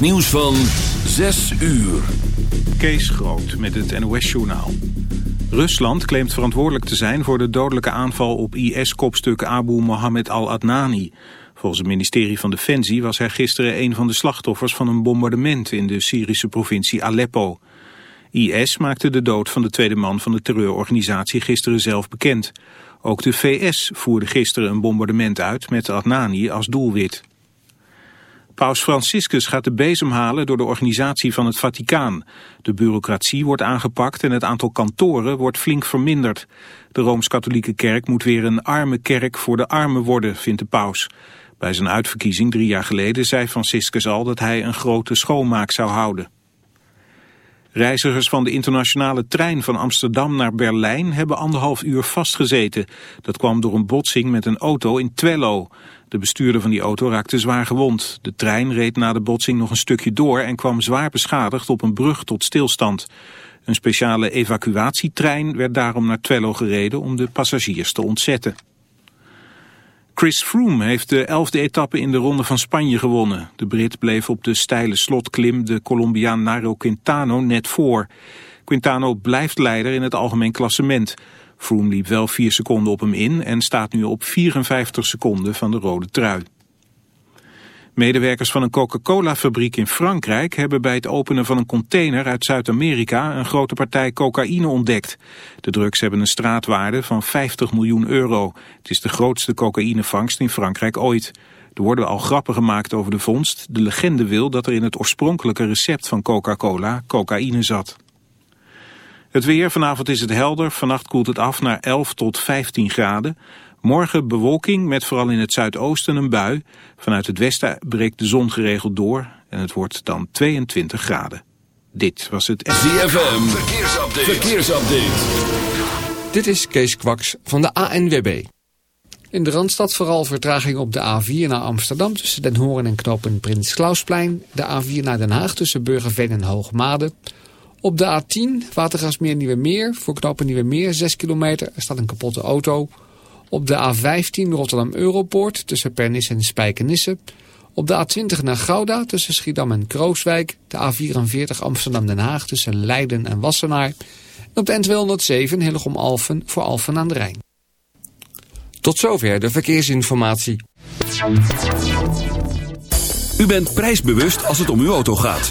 NOS nieuws van 6 uur. Kees Groot met het NOS-journaal. Rusland claimt verantwoordelijk te zijn voor de dodelijke aanval op IS-kopstuk Abu Mohammed al-Adnani. Volgens het ministerie van Defensie was hij gisteren een van de slachtoffers van een bombardement in de Syrische provincie Aleppo. IS maakte de dood van de tweede man van de terreurorganisatie gisteren zelf bekend. Ook de VS voerde gisteren een bombardement uit met Adnani als doelwit. Paus Franciscus gaat de bezem halen door de organisatie van het Vaticaan. De bureaucratie wordt aangepakt en het aantal kantoren wordt flink verminderd. De Rooms-Katholieke Kerk moet weer een arme kerk voor de armen worden, vindt de paus. Bij zijn uitverkiezing drie jaar geleden zei Franciscus al dat hij een grote schoonmaak zou houden. Reizigers van de internationale trein van Amsterdam naar Berlijn hebben anderhalf uur vastgezeten. Dat kwam door een botsing met een auto in Twello. De bestuurder van die auto raakte zwaar gewond. De trein reed na de botsing nog een stukje door en kwam zwaar beschadigd op een brug tot stilstand. Een speciale evacuatietrein werd daarom naar Twello gereden om de passagiers te ontzetten. Chris Froome heeft de elfde etappe in de Ronde van Spanje gewonnen. De Brit bleef op de steile slotklim de Colombiaan Nairo Quintano net voor. Quintano blijft leider in het algemeen klassement. Froome liep wel 4 seconden op hem in en staat nu op 54 seconden van de rode trui. Medewerkers van een Coca-Cola-fabriek in Frankrijk hebben bij het openen van een container uit Zuid-Amerika een grote partij cocaïne ontdekt. De drugs hebben een straatwaarde van 50 miljoen euro. Het is de grootste cocaïnevangst in Frankrijk ooit. Er worden al grappen gemaakt over de vondst. De legende wil dat er in het oorspronkelijke recept van Coca-Cola cocaïne zat. Het weer, vanavond is het helder, vannacht koelt het af naar 11 tot 15 graden. Morgen bewolking met vooral in het zuidoosten een bui. Vanuit het westen breekt de zon geregeld door en het wordt dan 22 graden. Dit was het... ZFM, verkeersupdate. verkeersupdate. Dit is Kees Kwaks van de ANWB. In de Randstad vooral vertraging op de A4 naar Amsterdam... tussen Den Hoorn en knopen Prins Klausplein. De A4 naar Den Haag tussen Burgerveen en Hoogmade... Op de A10, Watergasmeer Nieuwe Meer, voor knopen Nieuwe Meer, 6 kilometer. Er staat een kapotte auto. Op de A15 Rotterdam Europoort tussen Pernis en Spijkenisse. Op de A20 naar Gouda tussen Schiedam en Krooswijk. De A44 Amsterdam-Den Haag tussen Leiden en Wassenaar. En op de N207 Hillegom Alphen voor Alphen aan de Rijn. Tot zover de verkeersinformatie. U bent prijsbewust als het om uw auto gaat.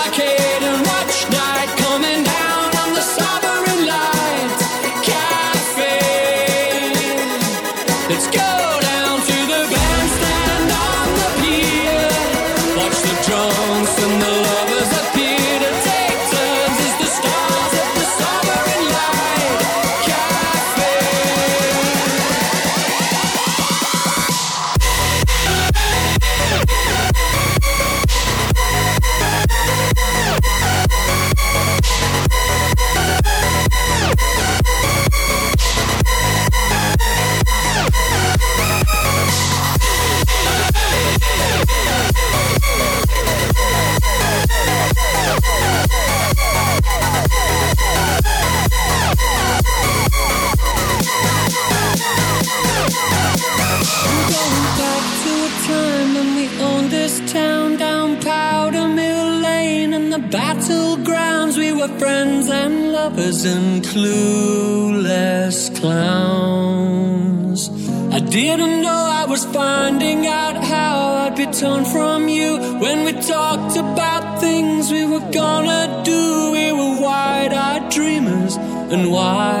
and why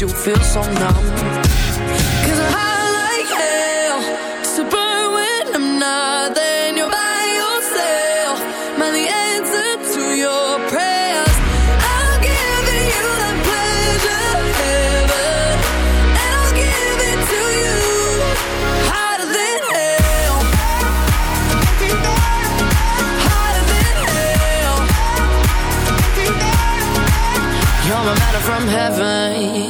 you feel so numb. Cause I like hell to burn when I'm not there and you're by yourself. Am the answer to your prayers? I'm giving you that pleasure, heaven, and I'll give it to you hotter than hell. Hotter than hell. You're my matter from heaven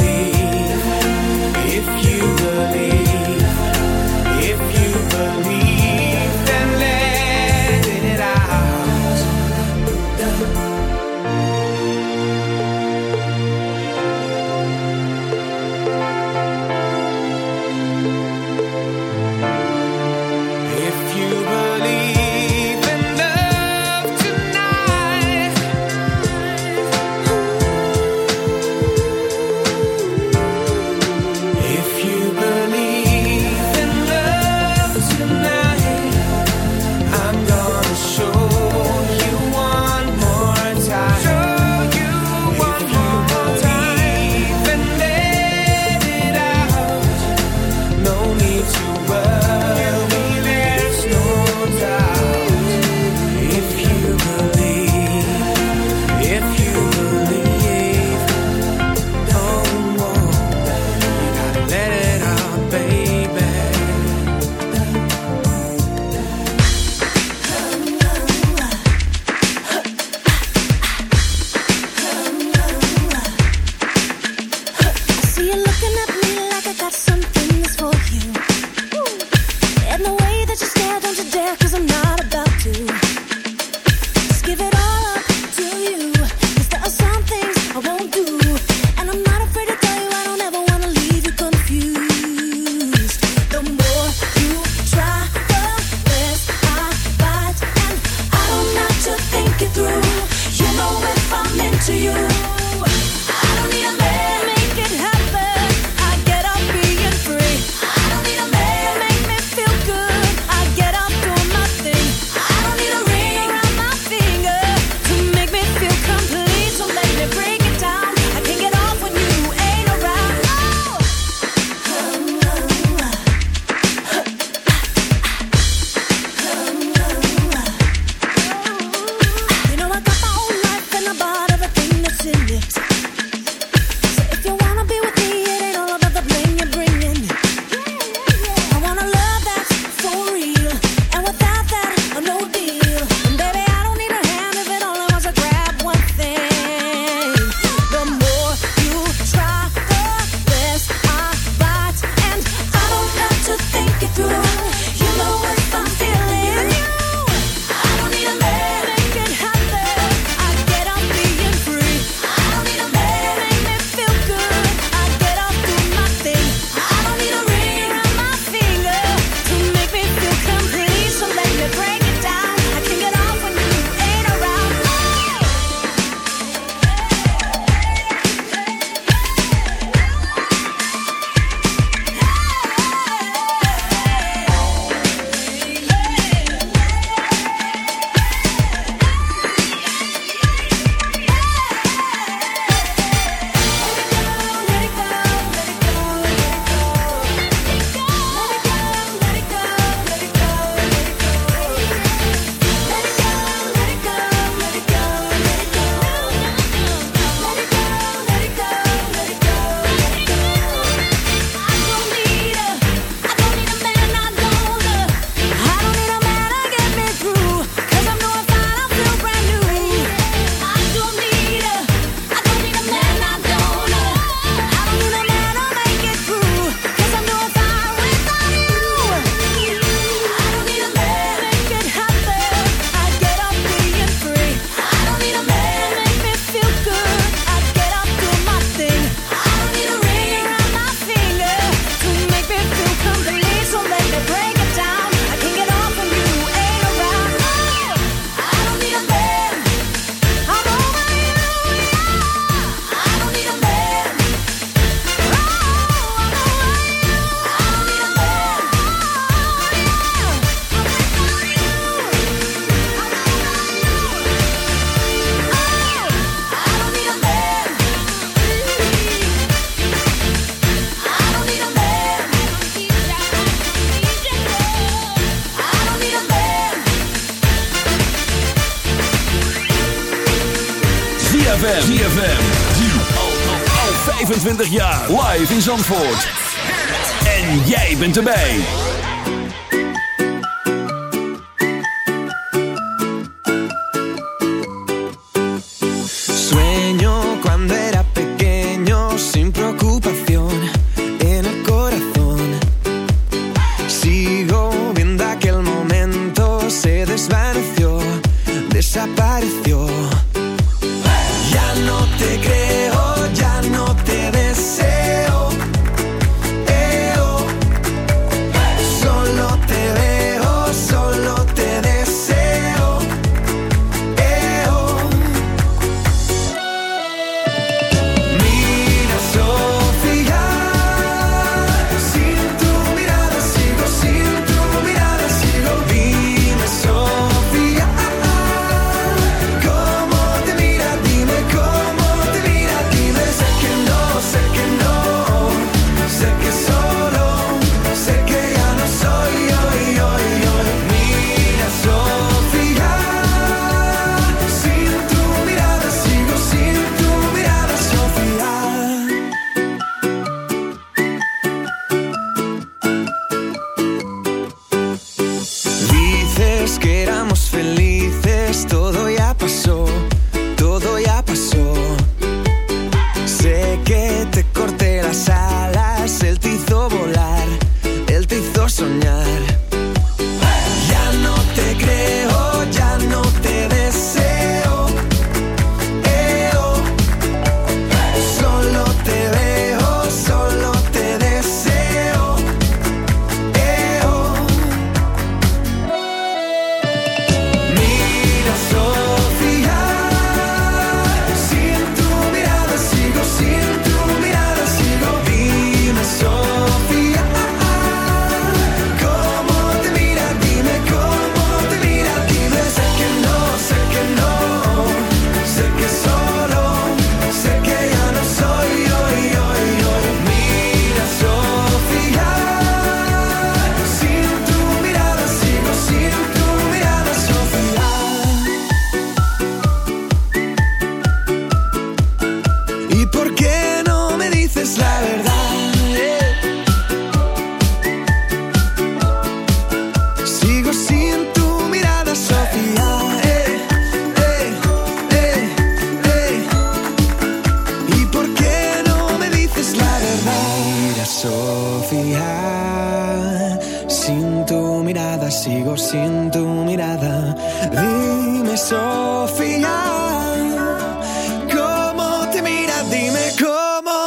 En jij bent erbij.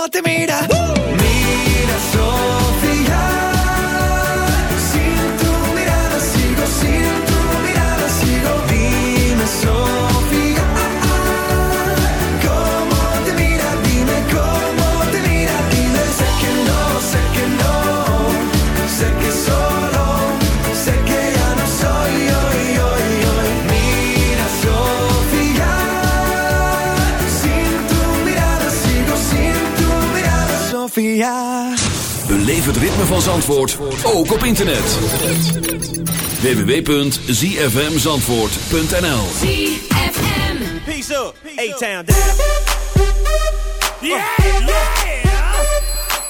te mira. Beleef het ritme van Zandvoort ook op internet. www.zfmzandvoort.nl ZFM. Peace up, A-Town down Yeah, yeah.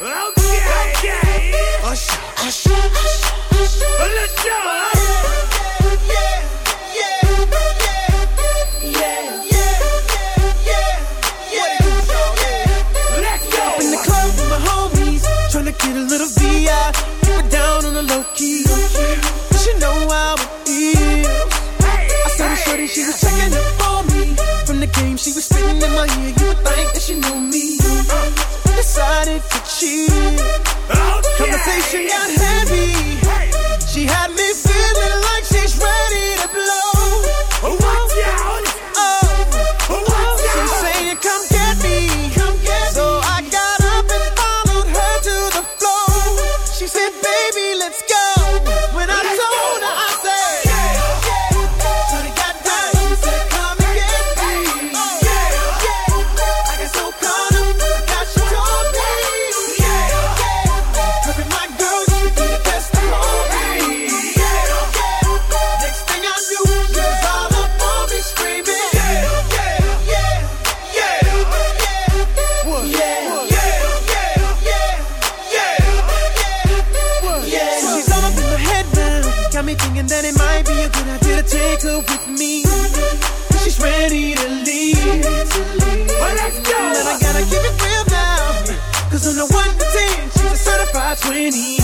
Okay, okay. Hush, hush, hush, Let's go, yeah. low key. Cause you know how it is. I saw the shorty, she was checking up for me. From the game, she was spitting in my ear. You would think that she knew me. I decided to cheat. many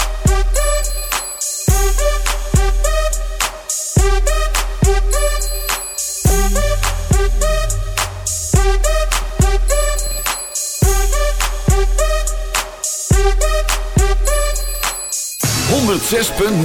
Zes punt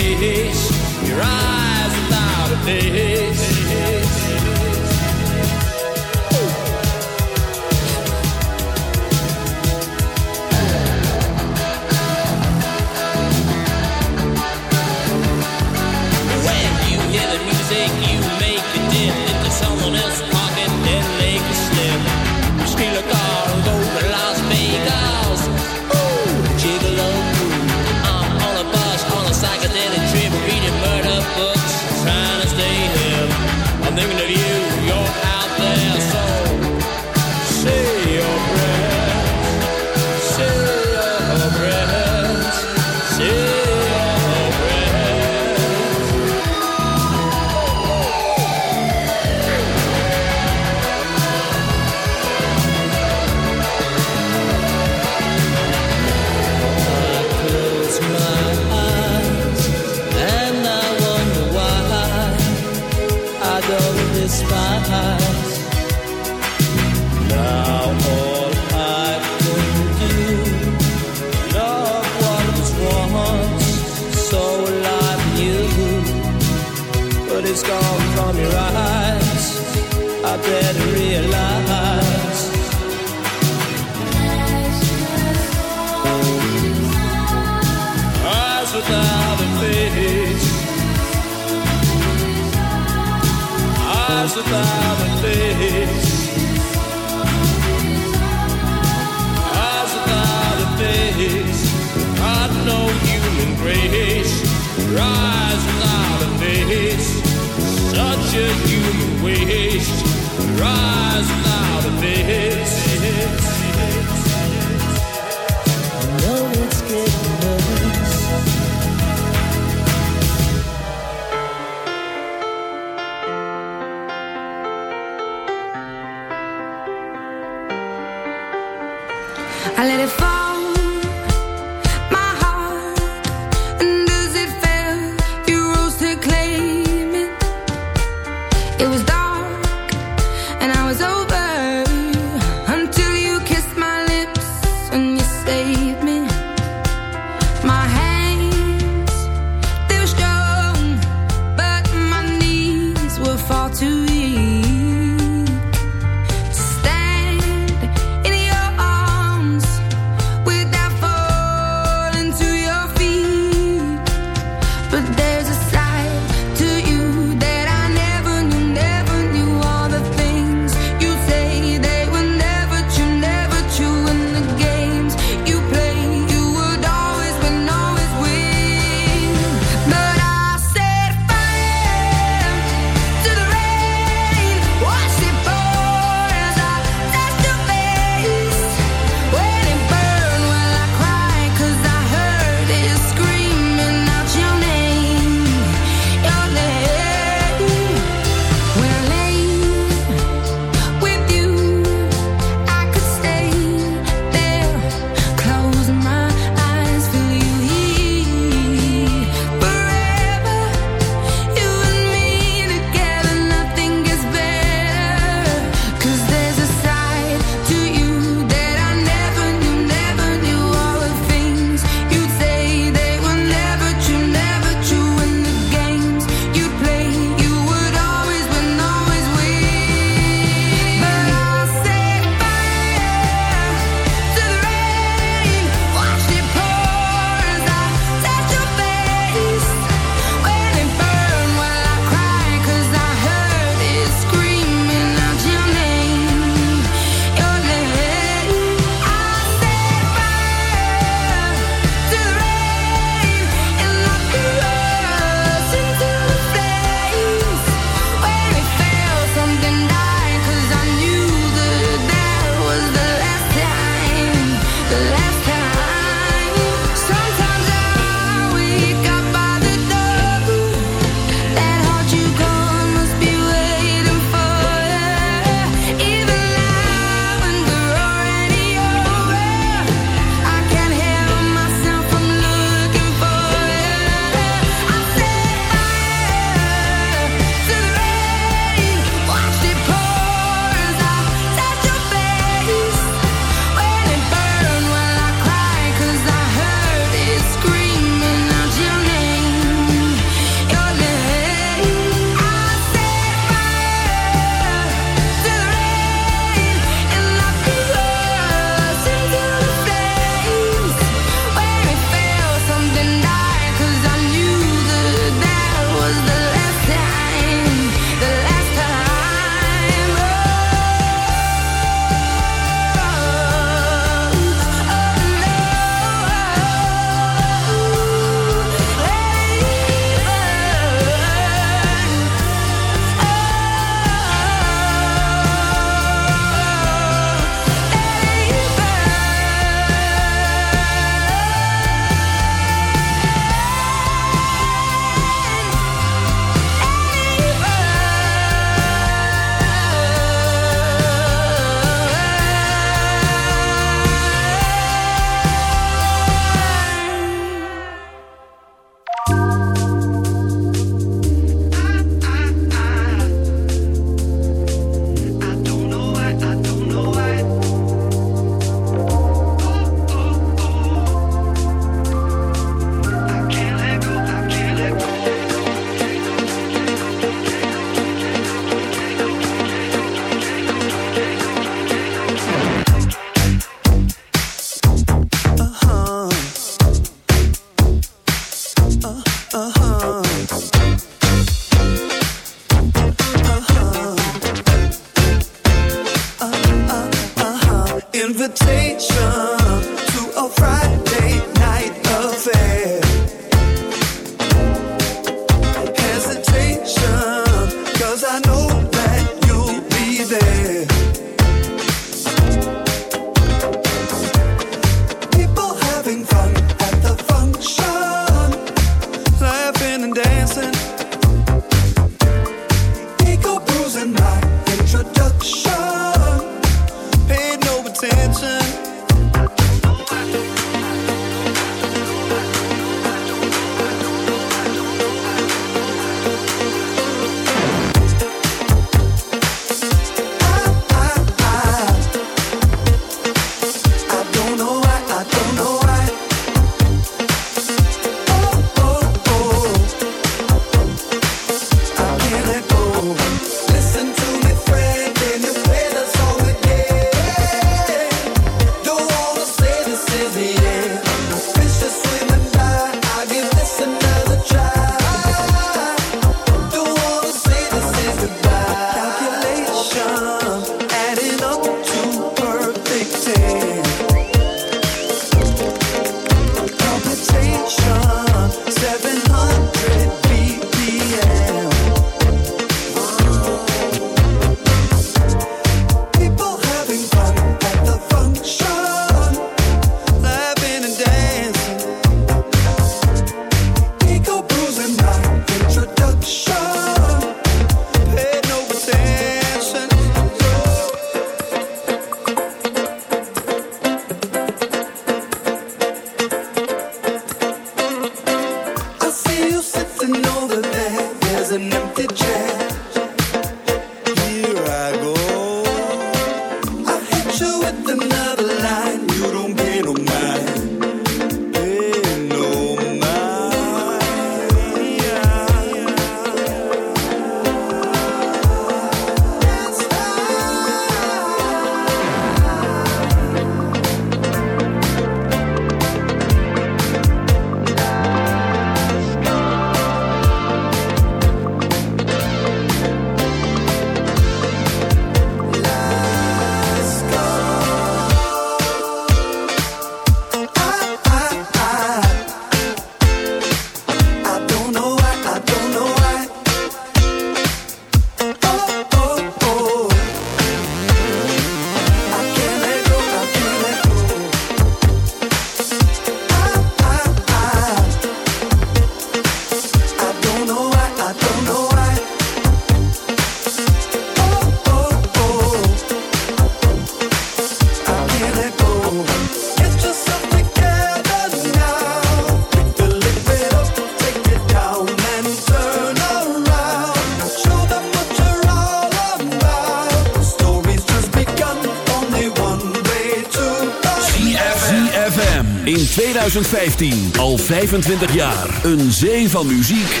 2015. Al 25 jaar. Een zee van muziek.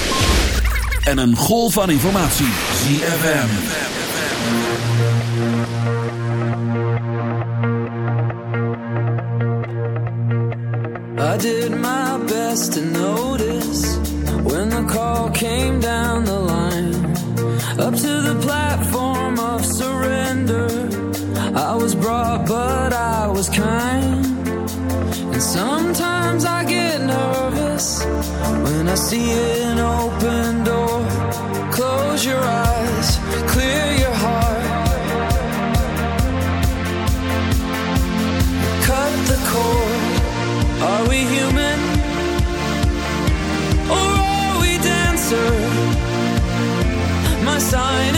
En een golf van informatie. ZFM. I did my best to notice. When the call came down the line. Up to the platform. Sometimes I get nervous when I see an open door. Close your eyes, clear your heart. Cut the cord. Are we human? Or are we dancer? My sign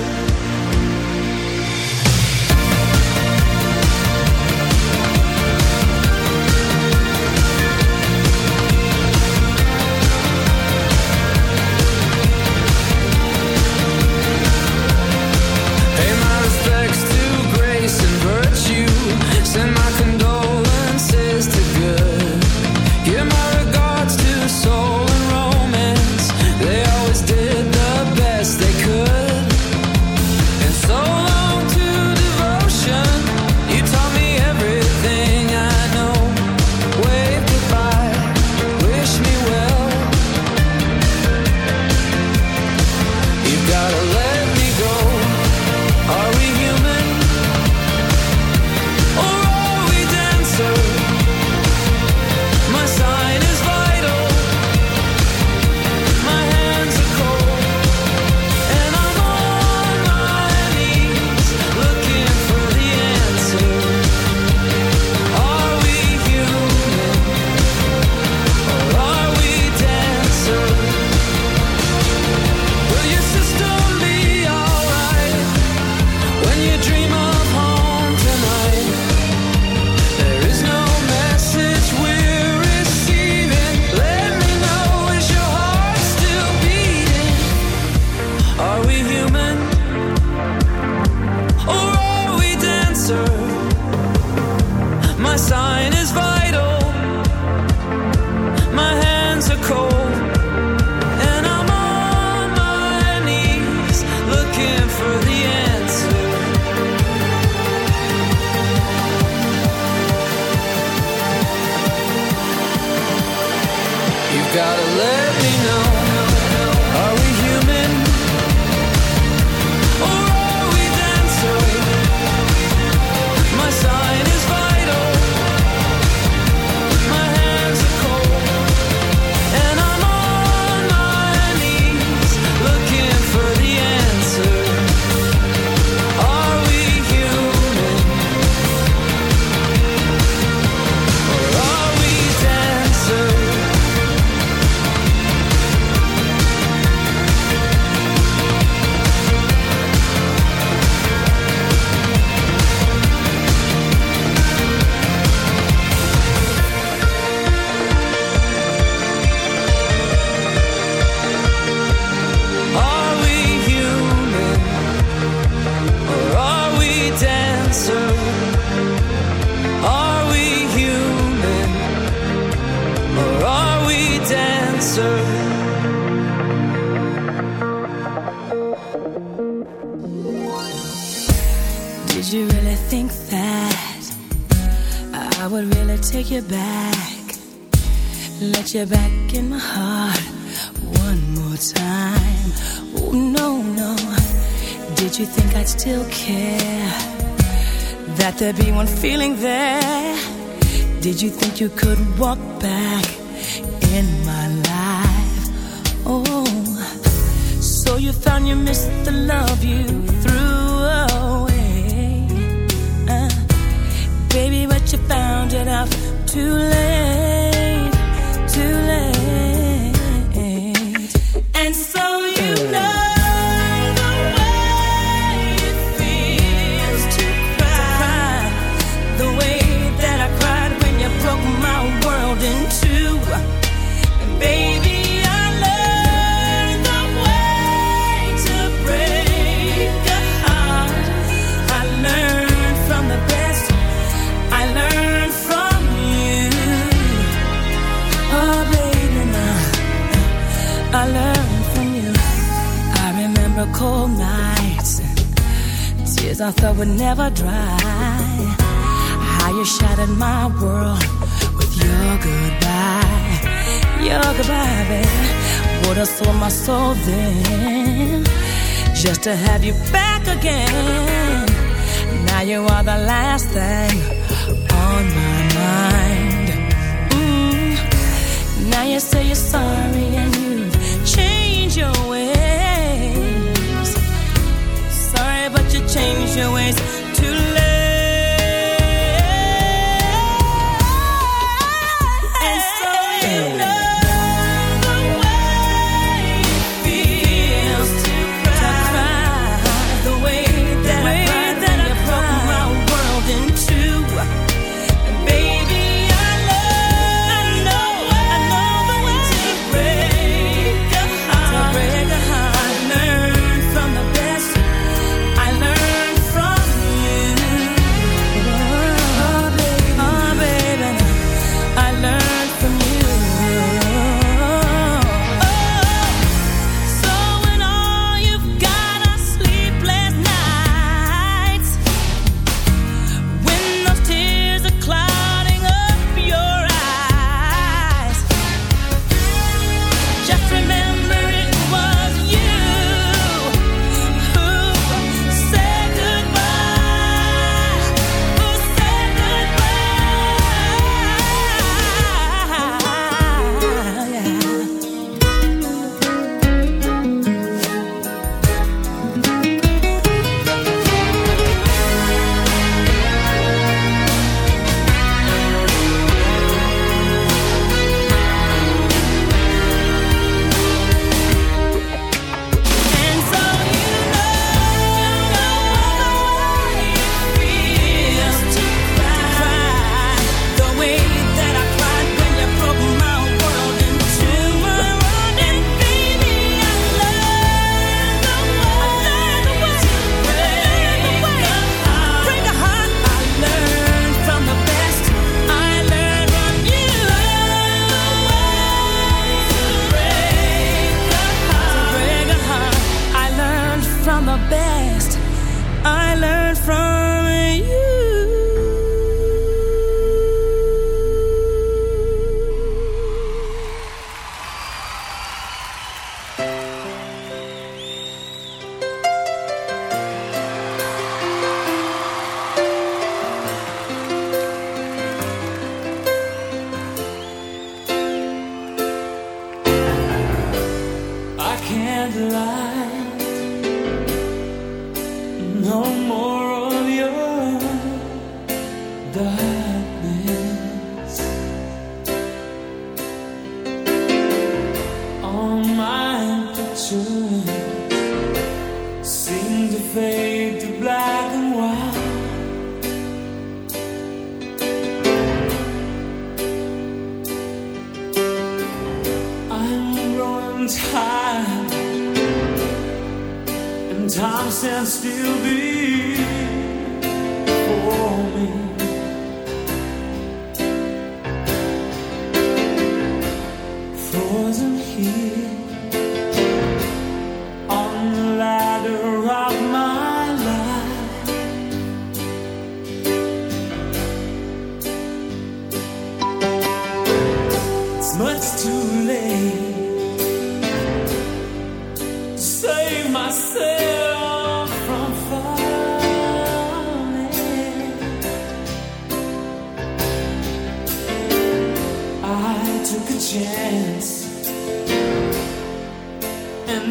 you could walk back. just to have you back again. Now you are the last thing on my mind. Mm. Now you say you're sorry and you change your ways. Sorry, but you change your ways.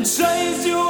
chase you